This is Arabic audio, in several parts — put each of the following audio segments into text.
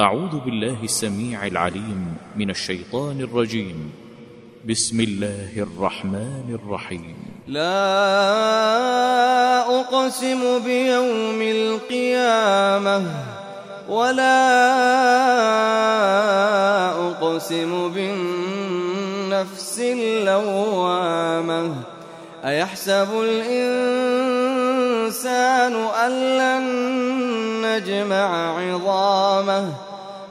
أعوذ بالله السميع العليم من الشيطان الرجيم. بسم الله الرحمن الرحيم. لا أقسم بيوم القيامة ولا أقسم بالنفس اللوامة. أيحسب الإنسان أن لن نجمع عظامه؟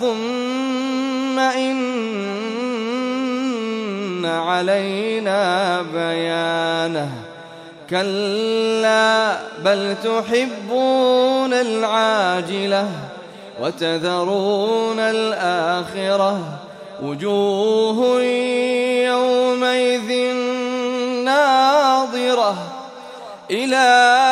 ثم إن علينا بيانه كلا بل تحبون العاجلة وتذرون الآخرة وجوه يومئذ ناظرة إلى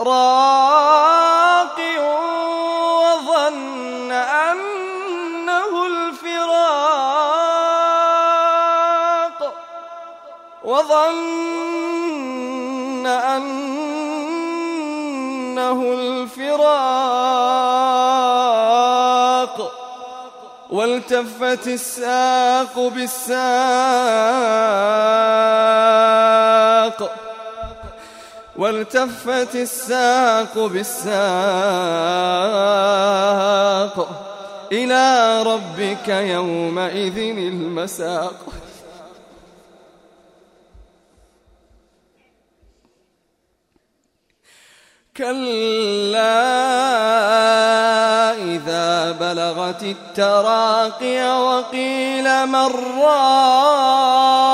راق وظن أنه الفراق وظن أنه الفراق والتفت الساق بالساق والتفت الساق بالساق إلى ربك يومئذ المساق. كلا إذا بلغت التراقي وقيل من راق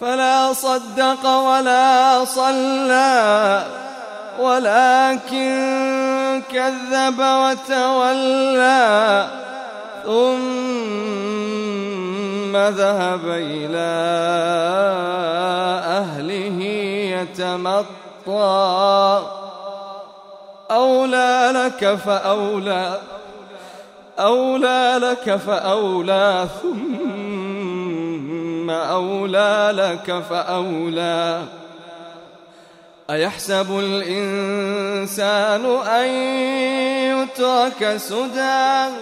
فلا صدق ولا صلى ولكن كذب وتولى ثم ذهب إلى أهله يتمطى. أولى لك فأولى أولى لك فأولى ثم أولى لك فأولى. أيحسب الإنسان أن يترك سدى؟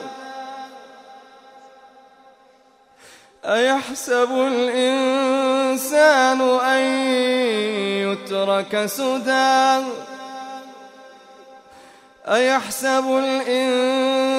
أيحسب الإنسان أن يترك سدى؟ أيحسب الإنسان